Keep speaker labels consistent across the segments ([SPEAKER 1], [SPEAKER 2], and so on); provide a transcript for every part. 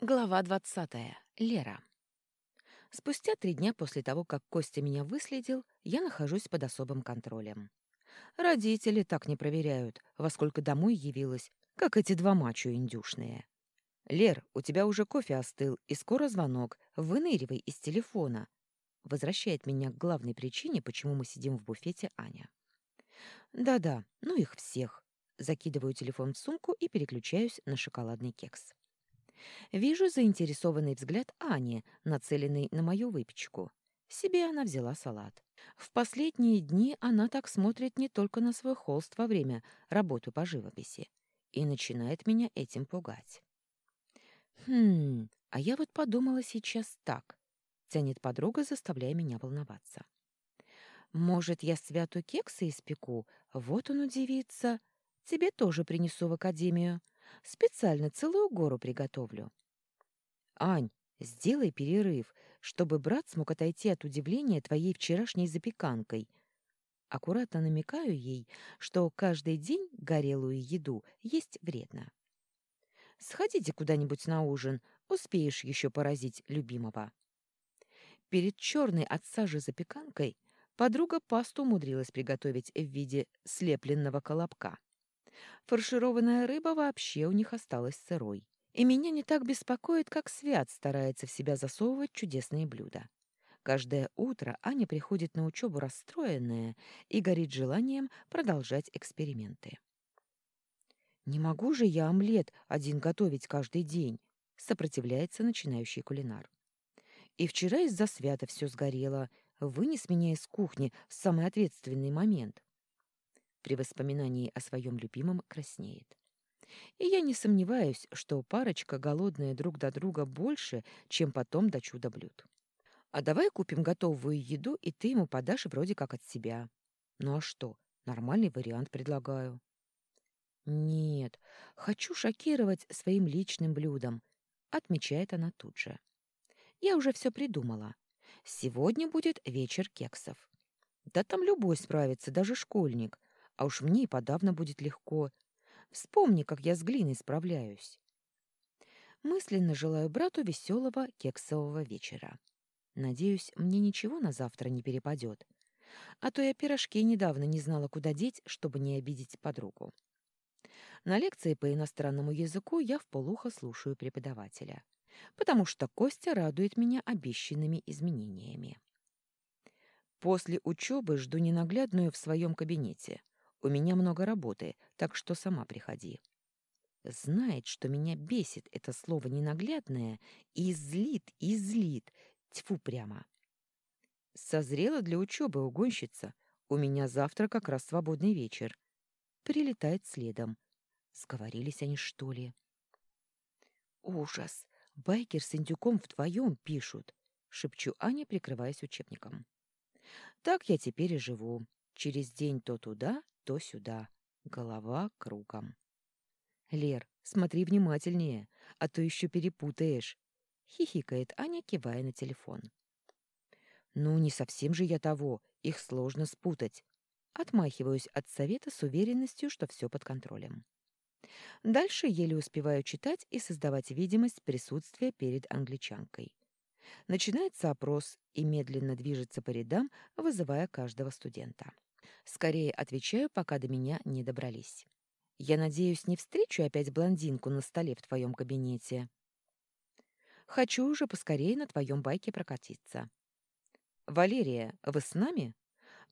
[SPEAKER 1] Глава двадцатая. Лера. Спустя три дня после того, как Костя меня выследил, я нахожусь под особым контролем. Родители так не проверяют, во сколько домой явилась, как эти два мачо индюшные. «Лер, у тебя уже кофе остыл, и скоро звонок. Выныривай из телефона», — возвращает меня к главной причине, почему мы сидим в буфете Аня. «Да-да, ну их всех». Закидываю телефон в сумку и переключаюсь на шоколадный кекс. Вижу заинтересованный взгляд Ани, нацеленный на мою выпечку. Себе она взяла салат. В последние дни она так смотрит не только на свой холст во время работы по живописи и начинает меня этим пугать. «Хм, а я вот подумала сейчас так», — тянет подруга, заставляя меня волноваться. «Может, я святу кекса испеку? Вот он удивится. Тебе тоже принесу в академию. Специально целую гору приготовлю. Ань, сделай перерыв, чтобы брат смог отойти от удивления твоей вчерашней запеканкой. Аккуратно намекаю ей, что каждый день горелую еду есть вредно. Сходите куда-нибудь на ужин, успеешь еще поразить любимого. Перед черной от сажи запеканкой подруга пасту умудрилась приготовить в виде слепленного колобка. Фаршированная рыба вообще у них осталась сырой. И меня не так беспокоит, как Свят старается в себя засовывать чудесные блюда. Каждое утро Аня приходит на учебу расстроенная и горит желанием продолжать эксперименты. «Не могу же я омлет один готовить каждый день», — сопротивляется начинающий кулинар. «И вчера из-за свята все сгорело. Вынес меня из кухни в самый ответственный момент при воспоминании о своем любимом краснеет. И я не сомневаюсь, что парочка голодная друг до друга больше, чем потом до чуда блюд. А давай купим готовую еду, и ты ему подашь вроде как от себя. Ну а что, нормальный вариант предлагаю. Нет, хочу шокировать своим личным блюдом, отмечает она тут же. Я уже все придумала. Сегодня будет вечер кексов. Да там любой справится, даже школьник. А уж мне и подавно будет легко. Вспомни, как я с глиной справляюсь. Мысленно желаю брату веселого кексового вечера. Надеюсь, мне ничего на завтра не перепадет. А то я пирожки недавно не знала, куда деть, чтобы не обидеть подругу. На лекции по иностранному языку я вполуха слушаю преподавателя, потому что Костя радует меня обещанными изменениями. После учебы жду ненаглядную в своем кабинете. У меня много работы, так что сама приходи. Знает, что меня бесит это слово ненаглядное, и злит, и злит. Тьфу прямо. Созрела для учебы угонщица. У меня завтра как раз свободный вечер. Прилетает следом. Сговорились они, что ли? Ужас! Байкер с индюком вдвоем пишут, шепчу Аня, прикрываясь учебником. Так я теперь и живу. Через день то туда, то сюда. Голова кругом. «Лер, смотри внимательнее, а то еще перепутаешь», — хихикает Аня, кивая на телефон. «Ну, не совсем же я того, их сложно спутать». Отмахиваюсь от совета с уверенностью, что все под контролем. Дальше еле успеваю читать и создавать видимость присутствия перед англичанкой. Начинается опрос и медленно движется по рядам, вызывая каждого студента. Скорее отвечаю, пока до меня не добрались. Я надеюсь, не встречу опять блондинку на столе в твоем кабинете. Хочу уже поскорее на твоем байке прокатиться. Валерия, вы с нами?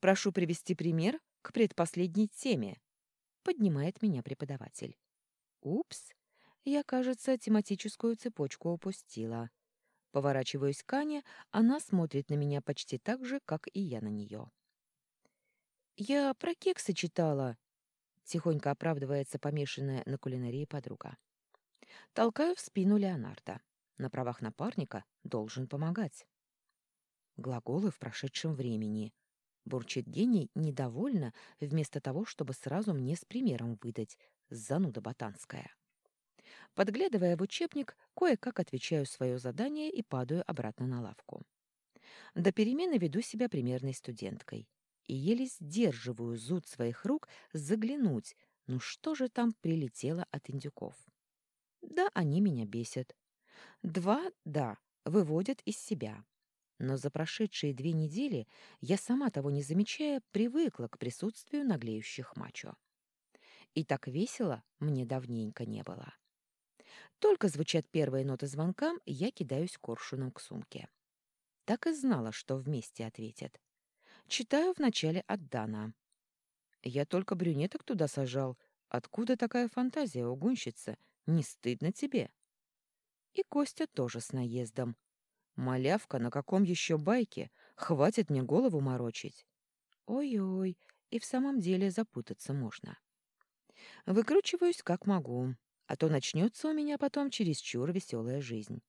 [SPEAKER 1] Прошу привести пример к предпоследней теме. Поднимает меня преподаватель. Упс, я, кажется, тематическую цепочку упустила. Поворачиваюсь к Ане, она смотрит на меня почти так же, как и я на нее. «Я про кексы читала», — тихонько оправдывается помешанная на кулинарии подруга. Толкаю в спину Леонардо. На правах напарника должен помогать. Глаголы в прошедшем времени. Бурчит гений недовольно, вместо того, чтобы сразу мне с примером выдать. Зануда ботанская. Подглядывая в учебник, кое-как отвечаю свое задание и падаю обратно на лавку. До перемены веду себя примерной студенткой и еле сдерживаю зуд своих рук заглянуть, ну что же там прилетело от индюков. Да, они меня бесят. Два, да, выводят из себя. Но за прошедшие две недели я, сама того не замечая, привыкла к присутствию наглеющих мачо. И так весело мне давненько не было. Только звучат первые ноты звонка, я кидаюсь коршуном к сумке. Так и знала, что вместе ответят. Читаю вначале от Дана. Я только брюнеток туда сажал. Откуда такая фантазия, угонщица? Не стыдно тебе? И Костя тоже с наездом. Малявка, на каком еще байке? Хватит мне голову морочить. Ой-ой, и в самом деле запутаться можно. Выкручиваюсь как могу, а то начнется у меня потом чересчур веселая жизнь.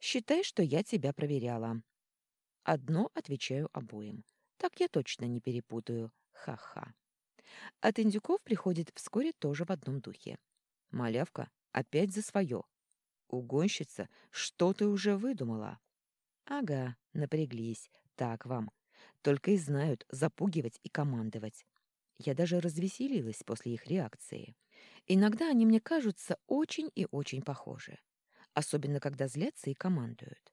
[SPEAKER 1] Считай, что я тебя проверяла. Одно отвечаю обоим. Так я точно не перепутаю. Ха-ха. От индюков приходит вскоре тоже в одном духе. Малявка опять за свое. Угонщица, что ты уже выдумала? Ага, напряглись. Так вам. Только и знают запугивать и командовать. Я даже развеселилась после их реакции. Иногда они мне кажутся очень и очень похожи. Особенно, когда злятся и командуют.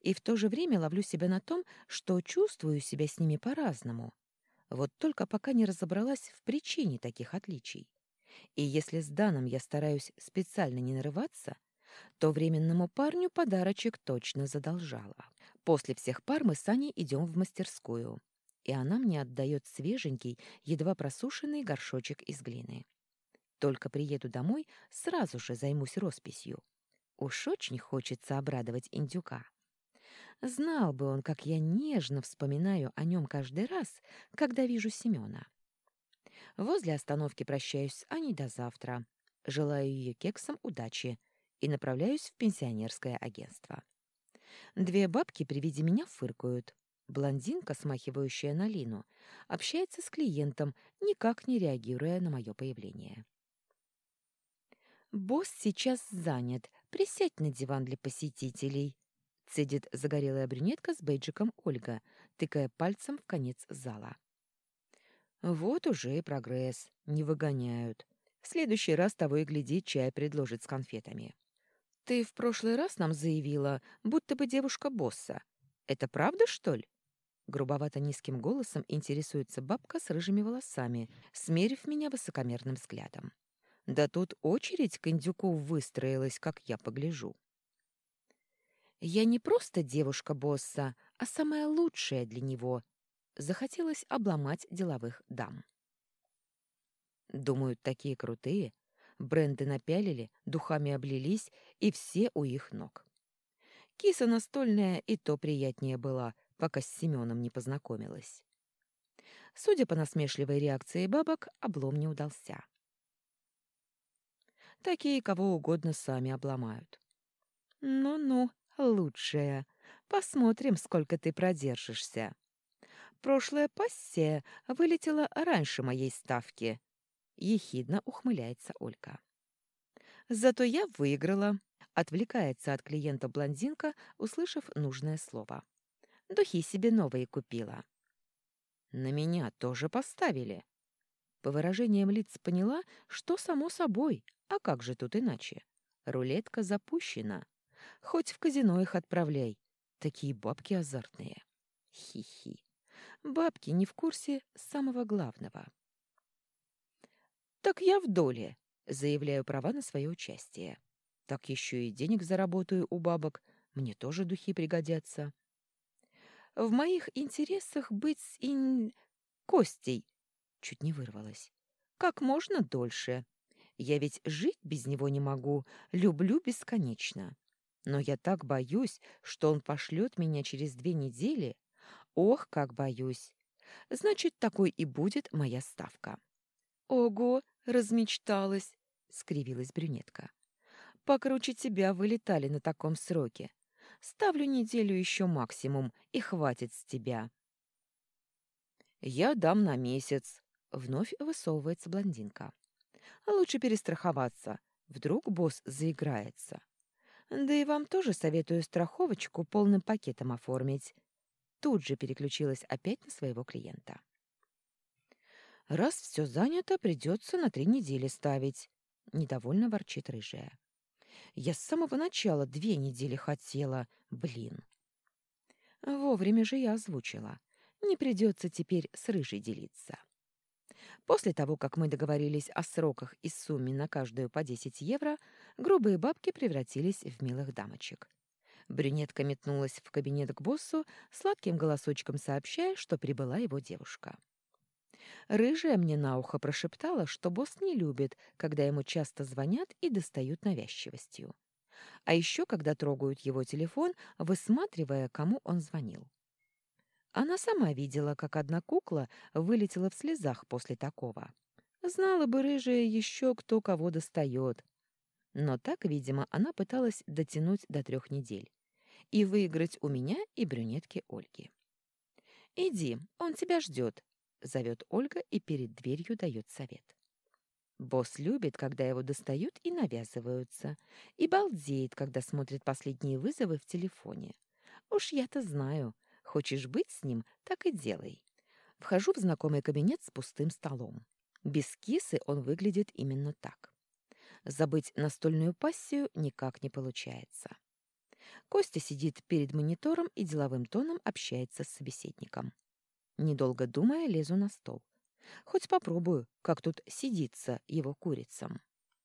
[SPEAKER 1] И в то же время ловлю себя на том, что чувствую себя с ними по-разному. Вот только пока не разобралась в причине таких отличий. И если с Даном я стараюсь специально не нарываться, то временному парню подарочек точно задолжала. После всех пар мы с Аней идем в мастерскую, и она мне отдает свеженький, едва просушенный горшочек из глины. Только приеду домой, сразу же займусь росписью. Уж очень хочется обрадовать индюка. Знал бы он, как я нежно вспоминаю о нем каждый раз, когда вижу Семена. Возле остановки прощаюсь с Аней до завтра. Желаю ее кексам удачи и направляюсь в пенсионерское агентство. Две бабки при виде меня фыркают. Блондинка, смахивающая на Лину, общается с клиентом, никак не реагируя на мое появление. «Босс сейчас занят. Присядь на диван для посетителей», — цедит загорелая брюнетка с бейджиком Ольга, тыкая пальцем в конец зала. «Вот уже и прогресс. Не выгоняют. В следующий раз того и гляди, чай предложит с конфетами». «Ты в прошлый раз нам заявила, будто бы девушка босса. Это правда, что ли?» Грубовато низким голосом интересуется бабка с рыжими волосами, смерив меня высокомерным взглядом. Да тут очередь к индюку выстроилась, как я погляжу. Я не просто девушка босса, а самая лучшая для него. Захотелось обломать деловых дам. Думают, такие крутые, Бренды напялили, духами облились, и все у их ног. Киса настольная и то приятнее была, пока с Семеном не познакомилась. Судя по насмешливой реакции бабок, облом не удался. Такие кого угодно сами обломают. «Ну-ну, лучшая. Посмотрим, сколько ты продержишься. Прошлая пассия вылетела раньше моей ставки. — ехидно ухмыляется Олька. «Зато я выиграла», — отвлекается от клиента блондинка, услышав нужное слово. «Духи себе новые купила». «На меня тоже поставили». По выражениям лиц поняла, что само собой, а как же тут иначе? Рулетка запущена. Хоть в казино их отправляй. Такие бабки азартные. Хи-хи. Бабки не в курсе самого главного. «Так я в доле», — заявляю права на свое участие. «Так еще и денег заработаю у бабок, мне тоже духи пригодятся». «В моих интересах быть с ин... Костей», — чуть не вырвалась. «Как можно дольше. Я ведь жить без него не могу, люблю бесконечно. Но я так боюсь, что он пошлет меня через две недели. Ох, как боюсь! Значит, такой и будет моя ставка». «Ого, размечталась!» — скривилась брюнетка. «Покруче тебя вылетали на таком сроке. Ставлю неделю еще максимум, и хватит с тебя». «Я дам на месяц», — вновь высовывается блондинка. «Лучше перестраховаться. Вдруг босс заиграется. Да и вам тоже советую страховочку полным пакетом оформить». Тут же переключилась опять на своего клиента. Раз все занято, придется на три недели ставить. Недовольно ворчит рыжая. Я с самого начала две недели хотела. Блин. Вовремя же я озвучила. Не придется теперь с рыжей делиться. После того, как мы договорились о сроках и сумме на каждую по 10 евро, грубые бабки превратились в милых дамочек. Брюнетка метнулась в кабинет к боссу, сладким голосочком сообщая, что прибыла его девушка. Рыжая мне на ухо прошептала, что босс не любит, когда ему часто звонят и достают навязчивостью. А еще, когда трогают его телефон, высматривая, кому он звонил. Она сама видела, как одна кукла вылетела в слезах после такого. Знала бы рыжая еще, кто кого достает. Но так, видимо, она пыталась дотянуть до трех недель и выиграть у меня и брюнетки Ольги. «Иди, он тебя ждет», — зовет Ольга и перед дверью дает совет. Босс любит, когда его достают и навязываются, и балдеет, когда смотрит последние вызовы в телефоне. Уж я-то знаю, Хочешь быть с ним, так и делай. Вхожу в знакомый кабинет с пустым столом. Без кисы он выглядит именно так. Забыть настольную пассию никак не получается. Костя сидит перед монитором и деловым тоном общается с собеседником. Недолго думая, лезу на стол. Хоть попробую, как тут сидится его курицам.